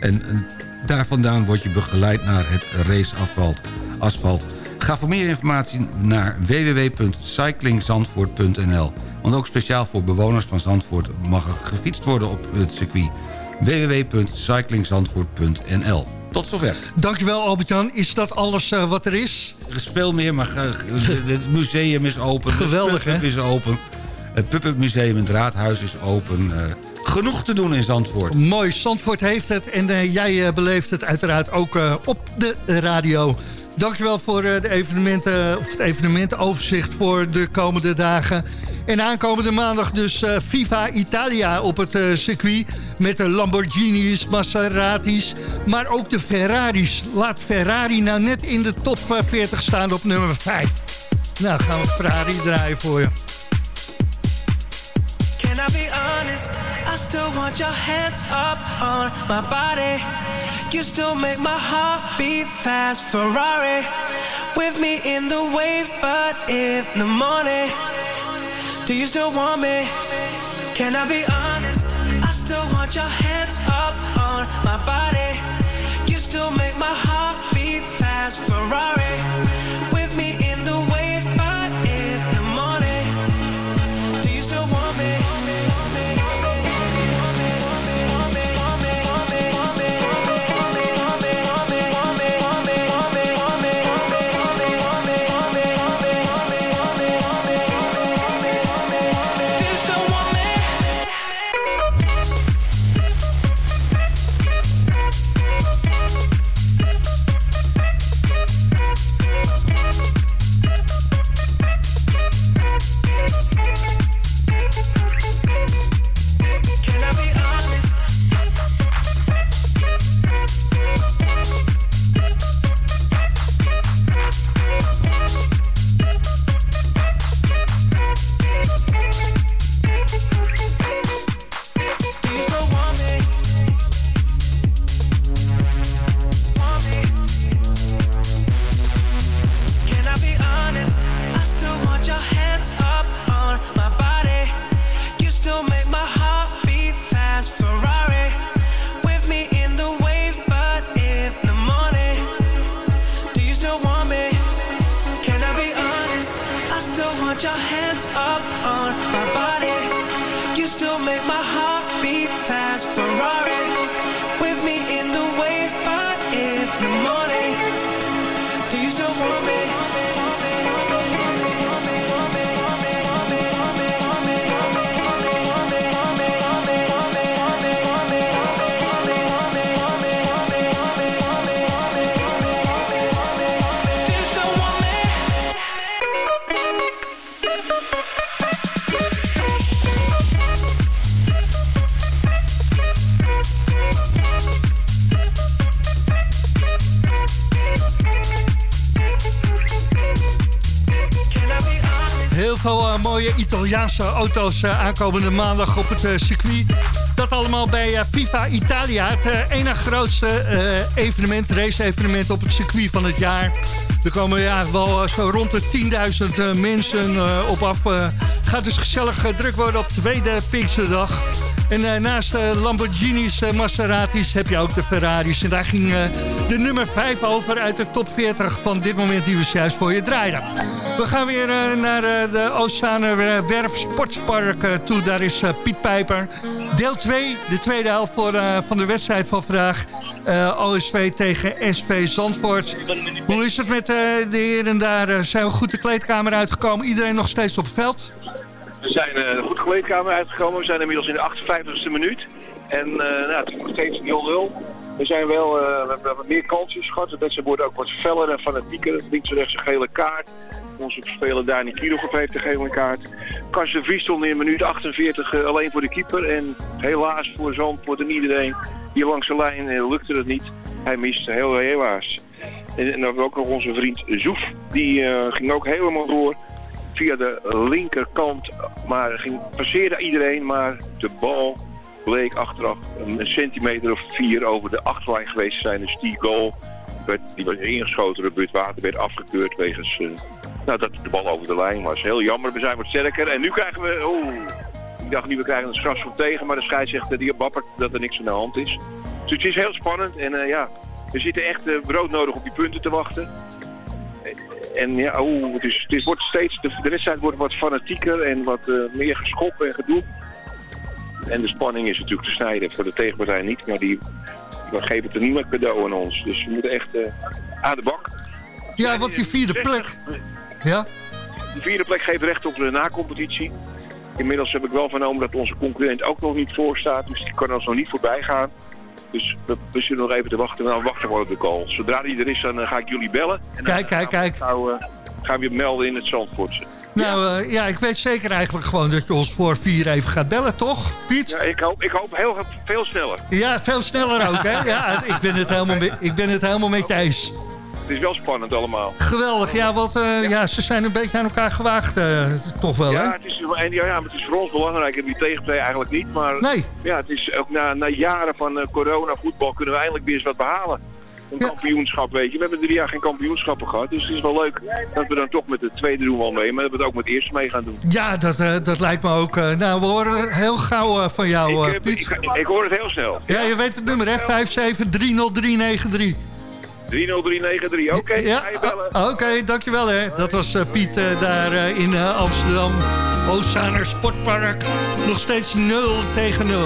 En, en daar vandaan word je begeleid naar het raceasfalt. Asfalt. Ga voor meer informatie naar www.cyclingzandvoort.nl want ook speciaal voor bewoners van Zandvoort mag er gefietst worden op het circuit. www.cyclingzandvoort.nl Tot zover. Dankjewel Albert-Jan. Is dat alles uh, wat er is? Er is veel meer, maar het museum is open. Geweldig, Het is open. Het Puppet Museum het Raadhuis is open. Uh, genoeg te doen in Zandvoort. Mooi, Zandvoort heeft het. En uh, jij beleeft het uiteraard ook op de radio. Dankjewel voor de evenementen, of het evenementenoverzicht voor de komende dagen. En aankomende maandag dus uh, FIFA Italia op het uh, circuit... met de Lamborghinis, Maseratis, maar ook de Ferraris. Laat Ferrari nou net in de top 40 staan op nummer 5. Nou, gaan we Ferrari draaien voor je. Can I be honest? I still want your hands up on my body. You still make my heart beat fast. Ferrari, with me in the wave, but in the morning... Do you still want me? Can I be honest? I still want your hands up on my body. Auto's uh, aankomende maandag op het uh, circuit. Dat allemaal bij uh, FIFA Italia. Het ene grootste evenement, race-evenement op het circuit van het jaar. Er komen ja, wel zo rond de 10.000 mensen op af. het gaat dus gezellig druk worden op tweede Pinksterdag. En naast Lamborghinis, Maseratis heb je ook de Ferraris. En daar ging de nummer 5 over uit de top 40 van dit moment die we juist voor je draaien. We gaan weer uh, naar uh, de Oostzaaner Werf Sportspark uh, toe. Daar is Piet Pijper. Deel 2, de tweede helft van de wedstrijd van vandaag. OSV tegen SV Zandvoort. Hoe is het met de heren daar? zijn we goed de kleedkamer uitgekomen? Iedereen nog steeds op het veld? We zijn goed de kleedkamer uitgekomen. We zijn inmiddels in de 58e minuut. En nou, het is nog steeds 0-0. We zijn wel, eh, we hebben meer kansjes gehad. De wedstrijd wordt ook wat feller en fanatieker. Links en rechts een gele kaart. Onze speler Dani Kierhoff heeft de gele kaart. Kans de Vries stond in minuut 48 eh, alleen voor de keeper. En helaas voor Zandvoort en iedereen hier langs de lijn eh, lukte het niet. Hij miste heel helaas. En, en dan ook nog onze vriend Zoef. Die ging ook helemaal door via de linkerkant. Maar ging, passeerde iedereen, maar de bal bleek achteraf een centimeter of vier over de achterlijn geweest zijn. Dus die goal, werd, die was ingeschoten door Buurt Water, werd afgekeurd wegens eh, nou, dat de bal over de lijn was. Heel jammer, we zijn wat sterker. En nu krijgen we, oeh, ik dacht niet, we krijgen een strafschop tegen, maar de scheidsrechter die bappert dat er niks aan de hand is. Dus het is heel spannend en eh, ja, we zitten echt uh, broodnodig op die punten te wachten. En ja, oeh, het, is, wordt steeds, de, de wedstrijd wordt wat fanatieker en wat meer geschoppen en gedoe. En de spanning is natuurlijk te snijden. Voor de tegenpartij niet, maar die, die geven het er niet met cadeau aan ons. Dus we moeten echt uh, aan de bak. Ja, want die vierde plek... Ja? De vierde plek geeft recht op de na-competitie. Inmiddels heb ik wel vernomen dat onze concurrent ook nog niet voor staat. Dus die kan ons nog niet voorbij gaan. Dus we, we zullen nog even te wachten. En dan wachten we op de call. Zodra die er is, dan uh, ga ik jullie bellen. En dan kijk, kijk, kijk. Gaan we, gaan we je melden in het Zandvoortse. Nou uh, ja, ik weet zeker eigenlijk gewoon dat je ons voor vier even gaat bellen, toch, Piet? Ja, ik hoop, ik hoop heel veel sneller. Ja, veel sneller ook, hè? Ja, ik ben het helemaal, me, ik ben het helemaal met je eens. Het is wel spannend allemaal. Geweldig, ja, want uh, ja. ja. ze zijn een beetje aan elkaar gewaagd, uh, toch wel, ja, hè? Het is, en, ja, ja, het is voor ons belangrijk en die tegenpartij eigenlijk niet. Maar nee. ja, het is ook na, na jaren van corona voetbal kunnen we eindelijk weer eens wat behalen. Een ja. kampioenschap, weet je. We hebben drie jaar geen kampioenschappen gehad. Dus het is wel leuk dat we dan toch met de tweede doen wel mee. Maar dat we het ook met het eerste mee gaan doen. Ja, dat, uh, dat lijkt me ook. Uh, nou, we horen heel gauw uh, van jou, ik, Piet. Ik, ik, hoor het heel snel. Ja, je weet het nummer, hè? 5730393. 30393, oké. Okay, ja, Oké, okay, dankjewel hè. Dat was Piet daar in Amsterdam. Ozaner Sportpark. Nog steeds 0 tegen 0.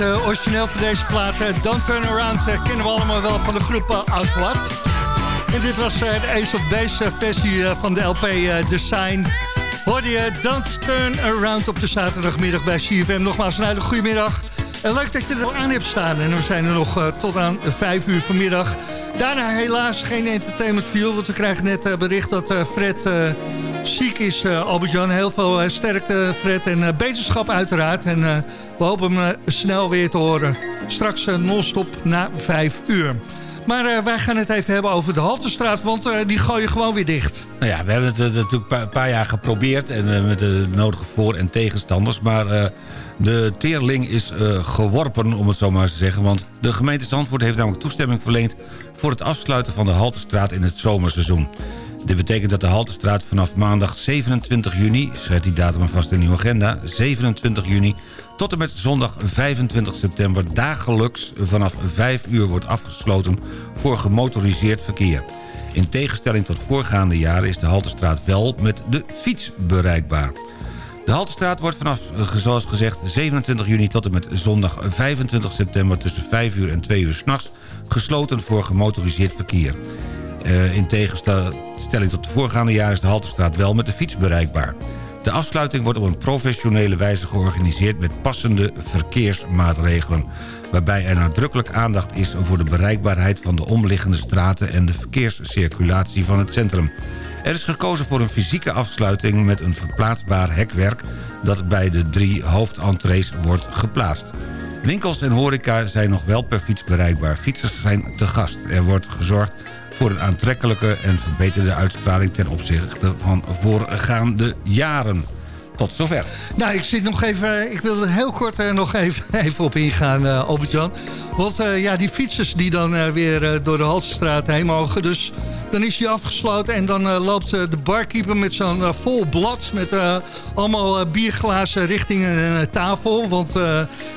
Eh, origineel van deze plaat, eh, Don't Turn Around, eh, kennen we allemaal wel van de groep Outward. En dit was de Ace of Base versie van de LP Design. Hoorde je Don't Turn Around op de zaterdagmiddag bij CFM. Nogmaals een hele goede middag. En leuk dat je er aan hebt staan. En we zijn er nog tot aan 5 uur vanmiddag. Daarna helaas geen entertainment view, want we krijgen net bericht dat Fred ziek is, eh, Albert-Jan. Heel veel eh, sterkte, Fred, en eh, beterschap uiteraard. En we hopen hem snel weer te horen. Straks non-stop na 5 uur. Maar wij gaan het even hebben over de Haltestraat, want die gooien gewoon weer dicht. Nou ja, we hebben het natuurlijk een paar, jaar geprobeerd... en met de nodige voor- en tegenstanders... maar de teerling is geworpen, om het zo maar eens te zeggen... want de gemeente Zandvoort heeft namelijk toestemming verleend... voor het afsluiten van de Haltestraat in het zomerseizoen. Dit betekent dat de Haltestraat vanaf maandag 27 juni... schrijft die datum vast in uw agenda... 27 juni tot en met zondag 25 september... dagelijks vanaf 5 uur wordt afgesloten voor gemotoriseerd verkeer. In tegenstelling tot voorgaande jaren is de Haltestraat wel met de fiets bereikbaar. De Haltestraat wordt vanaf, eh, zoals gezegd, 27 juni tot en met zondag 25 september... tussen 5 uur en 2 uur s'nachts gesloten voor gemotoriseerd verkeer. Eh, in tegenstelling tot de voorgaande jaren is de Haltestraat wel met de fiets bereikbaar. De afsluiting wordt op een professionele wijze georganiseerd met passende verkeersmaatregelen. Waarbij er nadrukkelijk aandacht is voor de bereikbaarheid van de omliggende straten en de verkeerscirculatie van het centrum. Er is gekozen voor een fysieke afsluiting met een verplaatsbaar hekwerk dat bij de drie hoofdentrees wordt geplaatst. Winkels en horeca zijn nog wel per fiets bereikbaar. Fietsers zijn te gast. Er wordt gezorgd voor een aantrekkelijke en verbeterde uitstraling... ten opzichte van voorgaande jaren. Tot zover. Nou, ik zit nog even. Ik wil er heel kort eh, nog even, even op ingaan, eh Albert-Jan. Want eh, ja, die fietsers die dan weer door de Haltestraat heen mogen. Dus dan is hij afgesloten en dan loopt de barkeeper met zo'n vol blad... met allemaal bierglazen richting een tafel. Want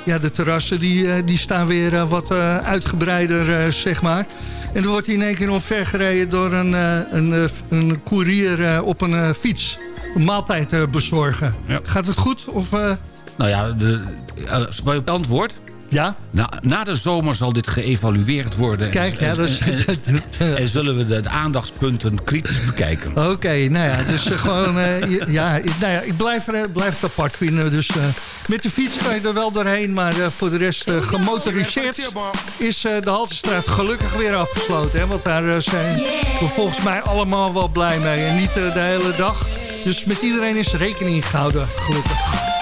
ja, de terrassen die, die staan weer wat uitgebreider, zeg maar. En dan wordt hij in één keer omvergereden door een, eh, een, eh, een koerier eh, op een fiets. Een maaltijd bezorgen. Gaat het goed? Of, Nou ja, de, op antwoord? Ja? Na, na de zomer zal dit geëvalueerd worden. Kijk, ja, en, dat is- en, en zullen we de, aandachtspunten kritisch bekijken. Oké, nou ja, dus eh, gewoon, eh, ja, ik- nou ja, ik blijf, er, blijf het apart vinden. Dus eh, met de fiets kan je er wel doorheen, maar voor de rest gemotoriseerd is de Haltestraat gelukkig weer afgesloten. Hè, want daar zijn we volgens mij allemaal wel blij mee. En niet de hele dag. Dus met iedereen is rekening gehouden, gelukkig.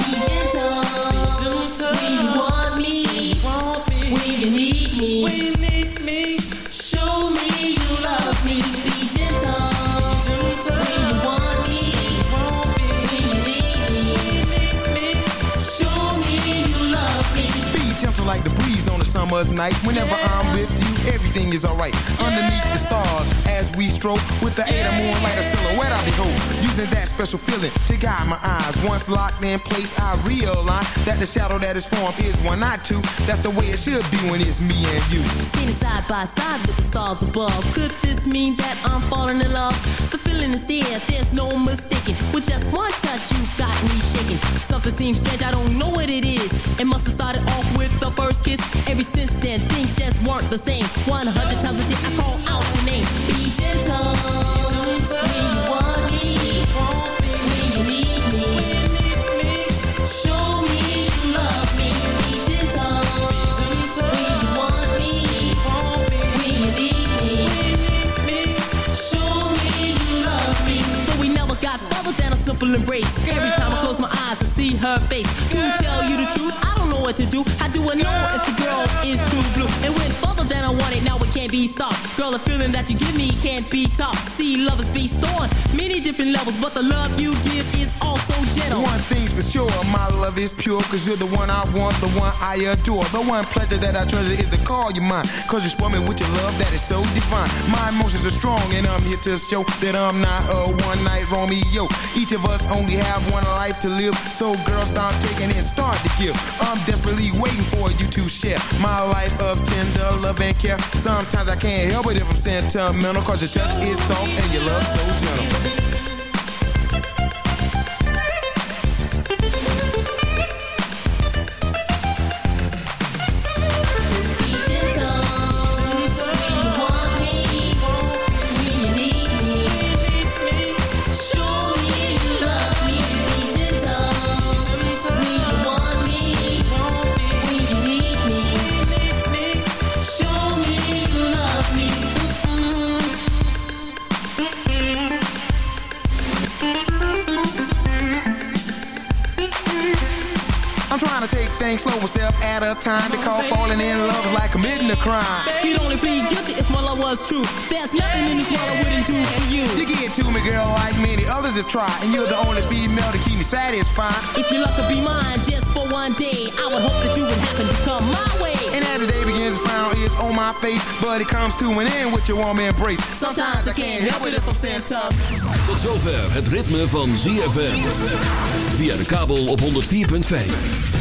On a summer's night. Whenever I'm with you, everything is alright. Underneath the stars, as we stroke with the aid of moonlight, a silhouette I behold. Using that special feeling to guide my eyes. Once locked in place, I realize that the shadow that is formed is one, not two. That's the way it should be when it's me and you. Standing side by side with the stars above. Could this mean that I'm falling in love? The feeling is there, there's no mistaking. With just one touch, you've got me shaking. Something seems strange, I don't know what it is. It must have started off with the first kiss. Ever since then, things just weren't the same. 100 times a day, I call out your name. Be gentle. When you want me, when you need me. Show me you love me. Be gentle. When you want me, when you need me. Show me you love me. Though we never got farther than a simple embrace. Every time I close my eyes, I see her face. To tell you the truth, I don't know what to do. How do I know if the girl is true blue? Can't be stopped. Girl, the feeling that you give me can't be topped. See, lovers be on many different levels, but the love you give is also gentle. One thing's for sure, my love is pure, cause you're the one I want, the one I adore. The one pleasure that I treasure is to call you mine, cause you spoil me with your love that is so divine. My emotions are strong, and I'm here to show that I'm not a one night Romeo. Each of us only have one life to live, so girl, start taking and start to give. I'm desperately waiting for you to share my life of tender love and care. Sometimes I can't help it if I'm sentimental, cause your touch is soft and your love so gentle. Things slow, one step at a time. Because falling in love is like committing a crime. You'd only plead guilty if my love was true. There's nothing in this world I wouldn't do for you. You get to me, girl, like many others have tried. And you're the only female to keep me satisfied. If your luck could be mine just for one day, I would hope that you would happen to come my way. And as the day begins, the frown is on my face. But it comes to an end with your warm embrace. Sometimes I can't help it if I'm saying tough. Tot zover het ritme van ZFM. Via de kabel op 104.5.